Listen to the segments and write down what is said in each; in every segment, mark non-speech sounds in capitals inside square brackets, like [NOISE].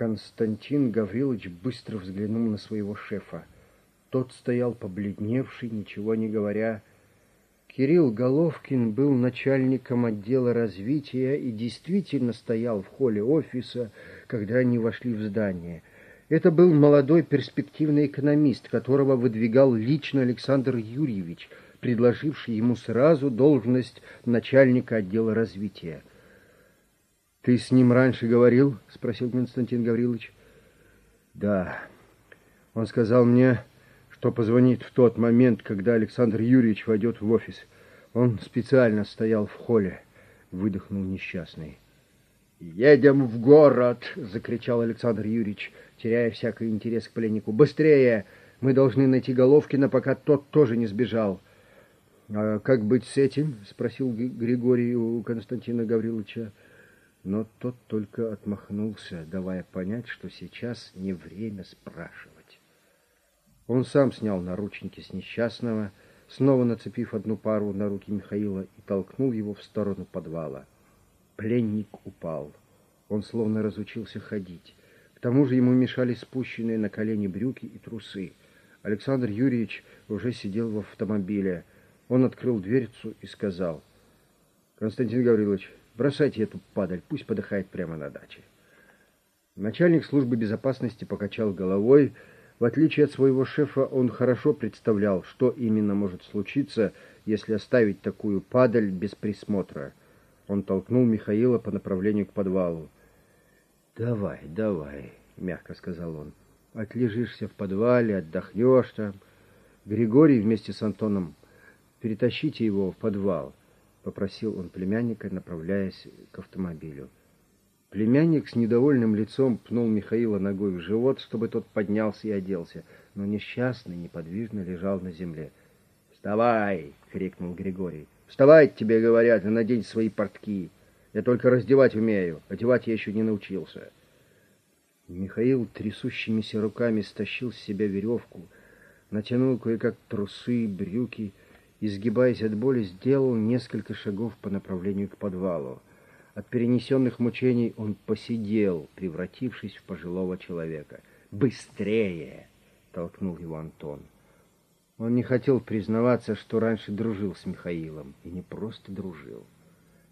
Константин Гаврилович быстро взглянул на своего шефа. Тот стоял побледневший, ничего не говоря. Кирилл Головкин был начальником отдела развития и действительно стоял в холле офиса, когда они вошли в здание. Это был молодой перспективный экономист, которого выдвигал лично Александр Юрьевич, предложивший ему сразу должность начальника отдела развития. «Ты с ним раньше говорил?» — спросил Константин Гаврилович. «Да. Он сказал мне, что позвонит в тот момент, когда Александр Юрьевич войдет в офис. Он специально стоял в холле», — выдохнул несчастный. «Едем в город!» — закричал Александр Юрьевич, теряя всякий интерес к пленнику. «Быстрее! Мы должны найти Головкина, пока тот тоже не сбежал». «А как быть с этим?» — спросил Григорий у Константина Гавриловича. Но тот только отмахнулся, давая понять, что сейчас не время спрашивать. Он сам снял наручники с несчастного, снова нацепив одну пару на руки Михаила и толкнул его в сторону подвала. Пленник упал. Он словно разучился ходить. К тому же ему мешали спущенные на колени брюки и трусы. Александр Юрьевич уже сидел в автомобиле. Он открыл дверцу и сказал, «Константин Гаврилович, Бросайте эту падаль, пусть подыхает прямо на даче. Начальник службы безопасности покачал головой. В отличие от своего шефа, он хорошо представлял, что именно может случиться, если оставить такую падаль без присмотра. Он толкнул Михаила по направлению к подвалу. «Давай, давай», — мягко сказал он. «Отлежишься в подвале, отдохнешь там. Григорий вместе с Антоном, перетащите его в подвал». — попросил он племянника, направляясь к автомобилю. Племянник с недовольным лицом пнул Михаила ногой в живот, чтобы тот поднялся и оделся, но несчастный неподвижно лежал на земле. «Вставай!» — крикнул Григорий. «Вставай, тебе говорят, и надень свои портки. Я только раздевать умею, одевать я еще не научился». Михаил трясущимися руками стащил с себя веревку, натянул кое-как трусы, брюки — изгибаясь от боли, сделал несколько шагов по направлению к подвалу. От перенесенных мучений он посидел, превратившись в пожилого человека. «Быстрее!» — толкнул его Антон. Он не хотел признаваться, что раньше дружил с Михаилом, и не просто дружил.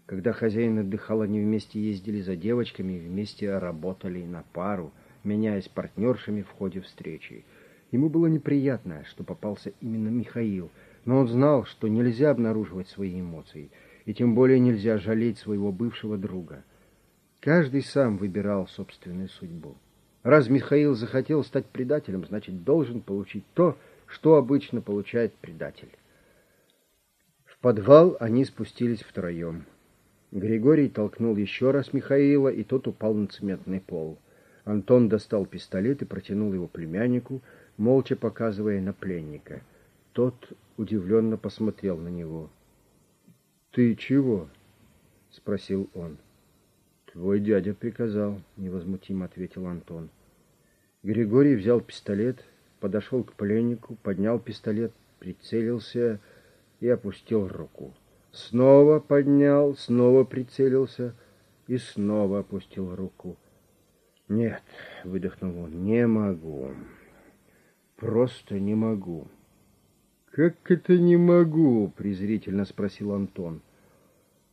Когда хозяин отдыхал, они вместе ездили за девочками, вместе работали на пару, меняясь партнершами в ходе встречи. Ему было неприятно, что попался именно Михаил — но он знал, что нельзя обнаруживать свои эмоции, и тем более нельзя жалеть своего бывшего друга. Каждый сам выбирал собственную судьбу. Раз Михаил захотел стать предателем, значит, должен получить то, что обычно получает предатель. В подвал они спустились втроем. Григорий толкнул еще раз Михаила, и тот упал на цементный пол. Антон достал пистолет и протянул его племяннику, молча показывая на пленника. Тот удивленно посмотрел на него. «Ты чего?» — спросил он. «Твой дядя приказал», — невозмутимо ответил Антон. Григорий взял пистолет, подошел к пленнику, поднял пистолет, прицелился и опустил руку. Снова поднял, снова прицелился и снова опустил руку. «Нет», — выдохнул он, — «не могу. Просто не могу». «Как это не могу?» — презрительно спросил Антон.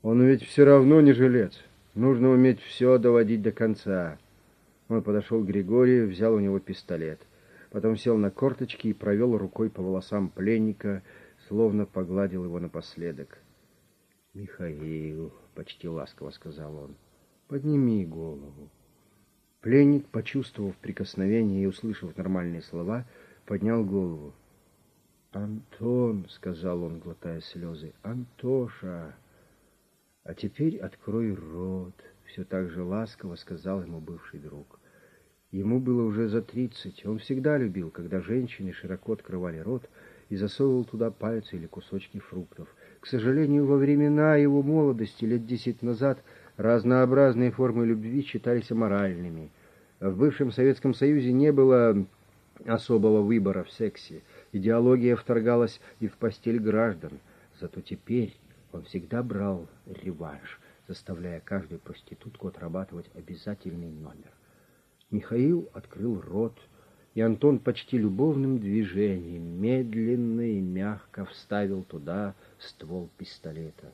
«Он ведь все равно не жилец. Нужно уметь все доводить до конца». Он подошел к Григорию, взял у него пистолет. Потом сел на корточки и провел рукой по волосам пленника, словно погладил его напоследок. «Михаил», — почти ласково сказал он, — «подними голову». Пленник, почувствовав прикосновение и услышав нормальные слова, поднял голову. «Антон», — сказал он, глотая слезы, — «Антоша!» «А теперь открой рот», — все так же ласково сказал ему бывший друг. Ему было уже за тридцать. Он всегда любил, когда женщины широко открывали рот и засовывал туда пальцы или кусочки фруктов. К сожалению, во времена его молодости, лет десять назад, разнообразные формы любви считались аморальными. В бывшем Советском Союзе не было особого выбора в сексе. Идеология вторгалась и в постель граждан. Зато теперь он всегда брал реванш, заставляя каждую проститутку отрабатывать обязательный номер. Михаил открыл рот, и Антон почти любовным движением медленно и мягко вставил туда ствол пистолета.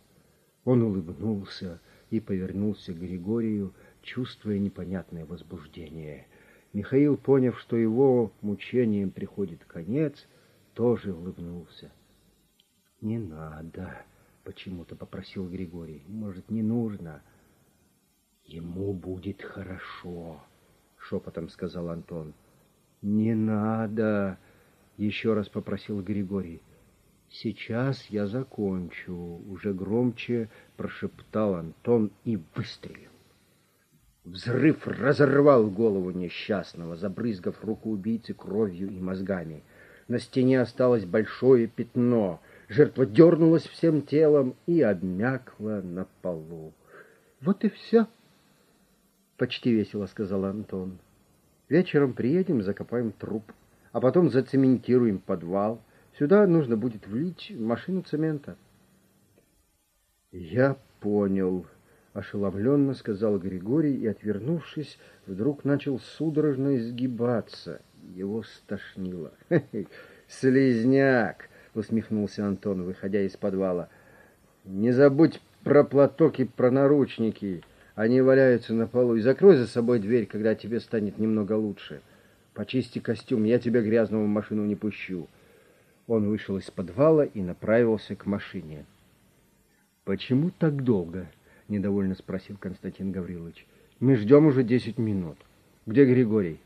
Он улыбнулся и повернулся к Григорию, чувствуя непонятное возбуждение. Михаил, поняв, что его мучением приходит конец, тоже улыбнулся. «Не надо», — почему-то попросил Григорий. «Может, не нужно?» «Ему будет хорошо», — шепотом сказал Антон. «Не надо», — еще раз попросил Григорий. «Сейчас я закончу», — уже громче прошептал Антон и выстрелил. Взрыв разорвал голову несчастного, забрызгав руку убийцы кровью и мозгами. На стене осталось большое пятно. Жертва дернулась всем телом и обмякла на полу. «Вот и все», — почти весело сказал Антон. «Вечером приедем, закопаем труп, а потом зацементируем подвал. Сюда нужно будет влить машину цемента». «Я понял», — ошеломленно сказал Григорий и, отвернувшись, вдруг начал судорожно изгибаться. Его стошнило. [LAUGHS] «Слизняк!» — усмехнулся Антон, выходя из подвала. «Не забудь про платок и про наручники. Они валяются на полу. И закрой за собой дверь, когда тебе станет немного лучше. Почисти костюм, я тебя грязного в машину не пущу». Он вышел из подвала и направился к машине. «Почему так долго?» — недовольно спросил Константин Гаврилович. «Мы ждем уже десять минут. Где Григорий?»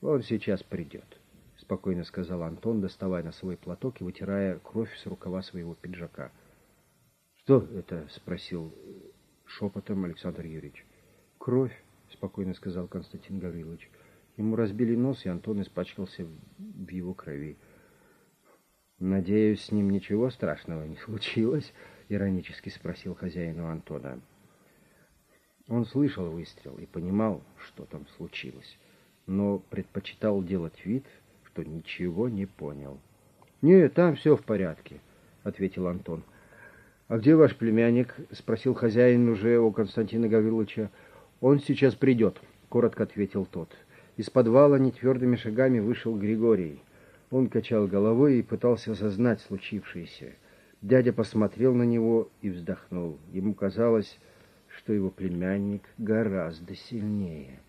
«Он сейчас придет», — спокойно сказал Антон, доставая на свой платок и вытирая кровь с рукава своего пиджака. «Что это?» — спросил шепотом Александр Юрьевич. «Кровь», — спокойно сказал Константин Гаврилович. Ему разбили нос, и Антон испачкался в его крови. «Надеюсь, с ним ничего страшного не случилось?» — иронически спросил хозяин у Антона. Он слышал выстрел и понимал, что там случилось, но предпочитал делать вид, что ничего не понял. «Нет, там все в порядке», — ответил Антон. «А где ваш племянник?» — спросил хозяин уже у Константина Гавриловича. «Он сейчас придет», — коротко ответил тот. Из подвала нетвердыми шагами вышел Григорий. Он качал головой и пытался осознать случившееся. Дядя посмотрел на него и вздохнул. Ему казалось, что его племянник гораздо сильнее.